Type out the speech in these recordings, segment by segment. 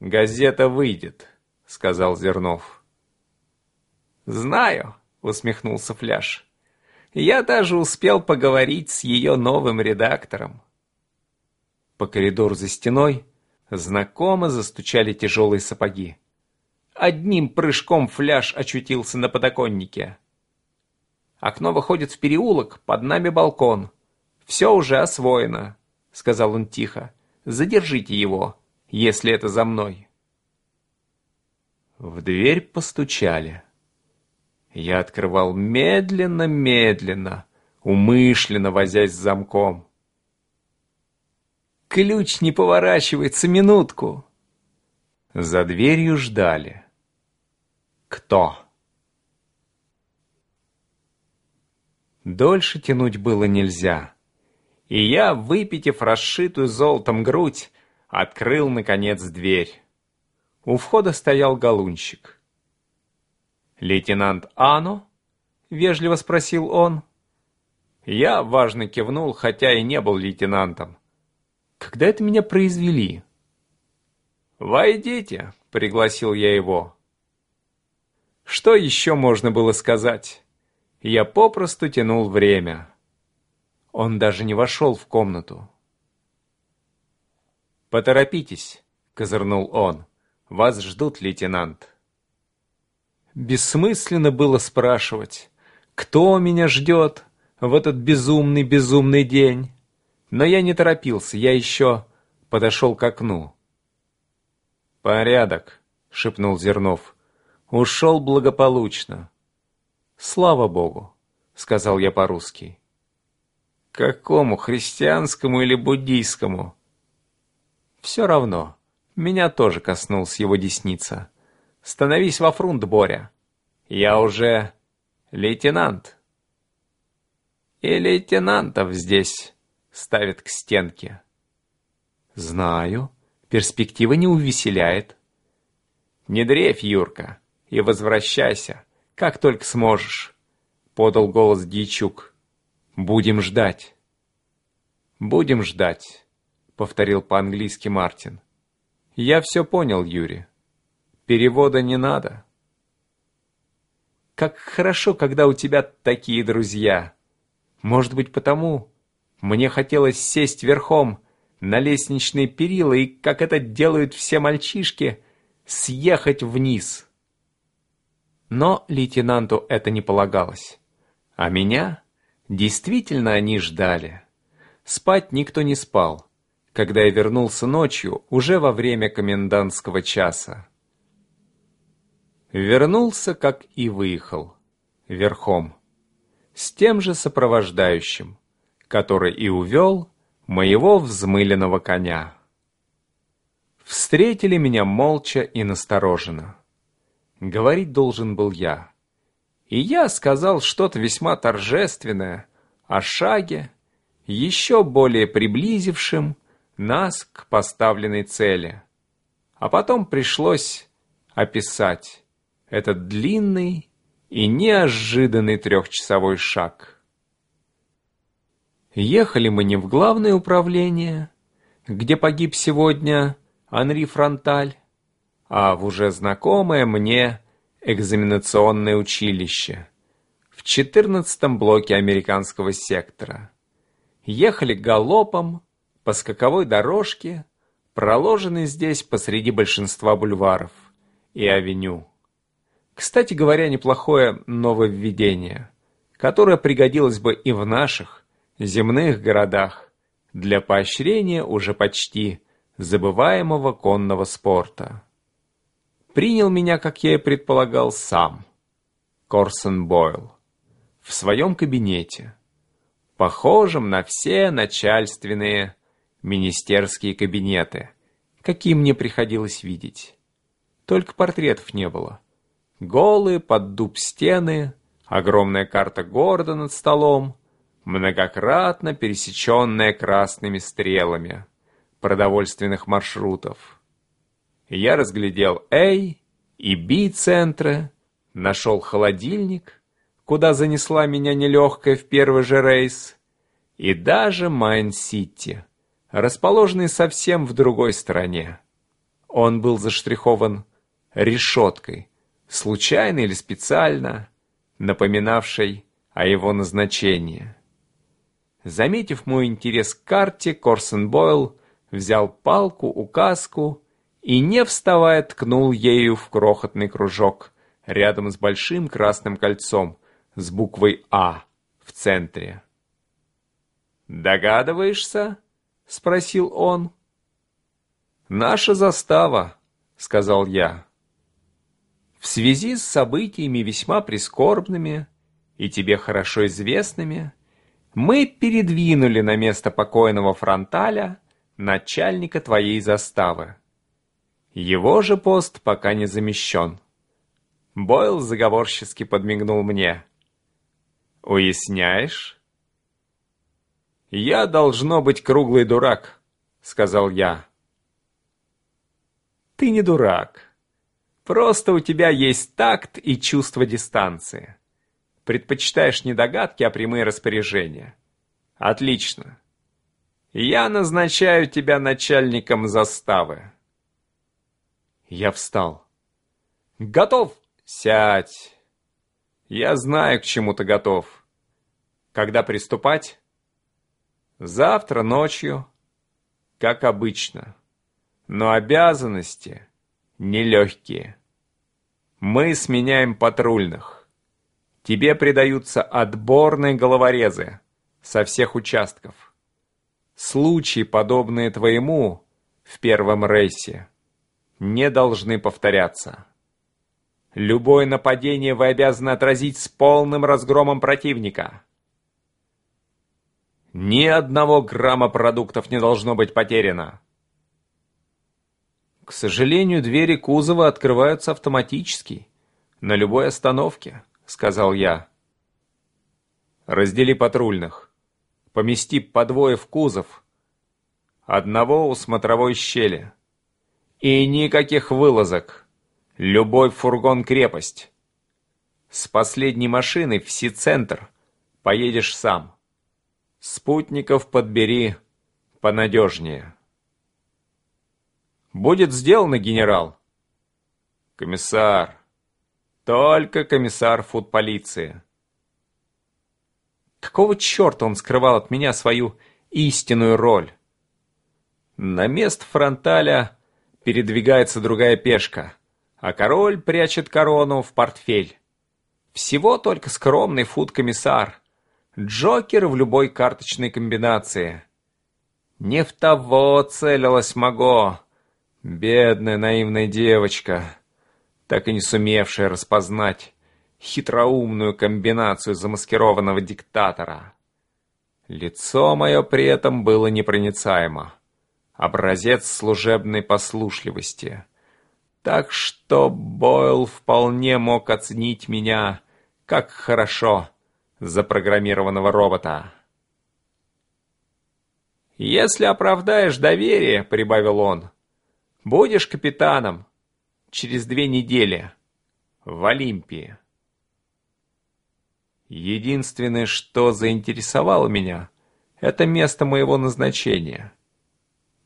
газета выйдет», — сказал Зернов. «Знаю», — усмехнулся Фляж. «Я даже успел поговорить с ее новым редактором». По коридору за стеной знакомо застучали тяжелые сапоги. Одним прыжком Фляж очутился на подоконнике. «Окно выходит в переулок, под нами балкон. Все уже освоено», — сказал он тихо. «Задержите его, если это за мной». В дверь постучали. Я открывал медленно-медленно, умышленно возясь с замком. «Ключ не поворачивается, минутку!» За дверью ждали. Кто? Дольше тянуть было нельзя. И я, выпитив расшитую золотом грудь, открыл, наконец, дверь. У входа стоял галунщик. «Лейтенант Ано?» — вежливо спросил он. Я важно кивнул, хотя и не был лейтенантом. «Когда это меня произвели?» «Войдите», — пригласил я его. Что еще можно было сказать? Я попросту тянул время. Он даже не вошел в комнату. «Поторопитесь», — козырнул он. «Вас ждут, лейтенант». Бессмысленно было спрашивать, кто меня ждет в этот безумный-безумный день. Но я не торопился, я еще подошел к окну. «Порядок», — шепнул Зернов. «Ушел благополучно». «Слава Богу», — сказал я по-русски. «Какому, христианскому или буддийскому?» «Все равно. Меня тоже коснулся его десница. Становись во фрунт, Боря. Я уже лейтенант». «И лейтенантов здесь ставят к стенке». «Знаю. Перспектива не увеселяет». «Не дрейфь, Юрка и возвращайся, как только сможешь», — подал голос Дьячук. «Будем ждать». «Будем ждать», — повторил по-английски Мартин. «Я все понял, Юрий. Перевода не надо». «Как хорошо, когда у тебя такие друзья. Может быть, потому мне хотелось сесть верхом на лестничные перила и, как это делают все мальчишки, съехать вниз». Но лейтенанту это не полагалось. А меня действительно они ждали. Спать никто не спал, когда я вернулся ночью, уже во время комендантского часа. Вернулся, как и выехал, верхом, с тем же сопровождающим, который и увел моего взмыленного коня. Встретили меня молча и настороженно. Говорить должен был я. И я сказал что-то весьма торжественное о шаге, еще более приблизившем нас к поставленной цели. А потом пришлось описать этот длинный и неожиданный трехчасовой шаг. Ехали мы не в главное управление, где погиб сегодня Анри Фронталь, а в уже знакомое мне экзаменационное училище в 14 блоке американского сектора. Ехали галопом по скаковой дорожке, проложенной здесь посреди большинства бульваров и авеню. Кстати говоря, неплохое нововведение, которое пригодилось бы и в наших земных городах для поощрения уже почти забываемого конного спорта принял меня, как я и предполагал, сам, Корсон Бойл, в своем кабинете, похожем на все начальственные министерские кабинеты, какие мне приходилось видеть. Только портретов не было. Голые под дуб стены, огромная карта города над столом, многократно пересеченная красными стрелами продовольственных маршрутов я разглядел A и B-центры, нашел холодильник, куда занесла меня нелегкая в первый же рейс, и даже Майн-Сити, расположенный совсем в другой стороне. Он был заштрихован решеткой, случайно или специально, напоминавшей о его назначении. Заметив мой интерес к карте, Корсен Бойл взял палку, указку и, не вставая, ткнул ею в крохотный кружок рядом с большим красным кольцом с буквой «А» в центре. «Догадываешься?» — спросил он. «Наша застава», — сказал я. «В связи с событиями весьма прискорбными и тебе хорошо известными, мы передвинули на место покойного фронталя начальника твоей заставы. Его же пост пока не замещен». Бойл заговорчески подмигнул мне. «Уясняешь?» «Я должно быть круглый дурак», — сказал я. «Ты не дурак. Просто у тебя есть такт и чувство дистанции. Предпочитаешь не догадки, а прямые распоряжения. Отлично. Я назначаю тебя начальником заставы». Я встал. «Готов!» «Сядь. Я знаю, к чему ты готов. Когда приступать?» «Завтра ночью, как обычно. Но обязанности нелегкие. Мы сменяем патрульных. Тебе придаются отборные головорезы со всех участков. Случаи, подобные твоему в первом рейсе, не должны повторяться». Любое нападение вы обязаны отразить с полным разгромом противника. Ни одного грамма продуктов не должно быть потеряно. К сожалению, двери кузова открываются автоматически, на любой остановке, сказал я. Раздели патрульных. Помести по двое в кузов. Одного у смотровой щели. И никаких вылазок. Любой фургон-крепость. С последней машины в Си-центр поедешь сам. Спутников подбери понадежнее. Будет сделано, генерал. Комиссар. Только комиссар фуд-полиции. Какого черта он скрывал от меня свою истинную роль? На место фронталя передвигается другая пешка — а король прячет корону в портфель. Всего только скромный фуд-комиссар. Джокер в любой карточной комбинации. Не в того целилась Маго. Бедная наивная девочка, так и не сумевшая распознать хитроумную комбинацию замаскированного диктатора. Лицо мое при этом было непроницаемо. Образец служебной послушливости — так что Бойл вполне мог оценить меня как хорошо запрограммированного робота. «Если оправдаешь доверие, — прибавил он, — будешь капитаном через две недели в Олимпии». Единственное, что заинтересовало меня, это место моего назначения.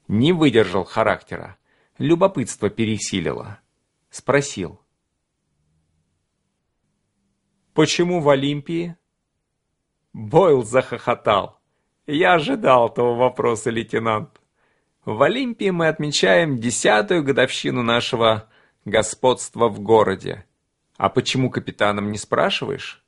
Не выдержал характера любопытство пересилило. Спросил. «Почему в Олимпии?» Бойл захохотал. «Я ожидал того вопроса, лейтенант. В Олимпии мы отмечаем десятую годовщину нашего господства в городе. А почему капитаном не спрашиваешь?»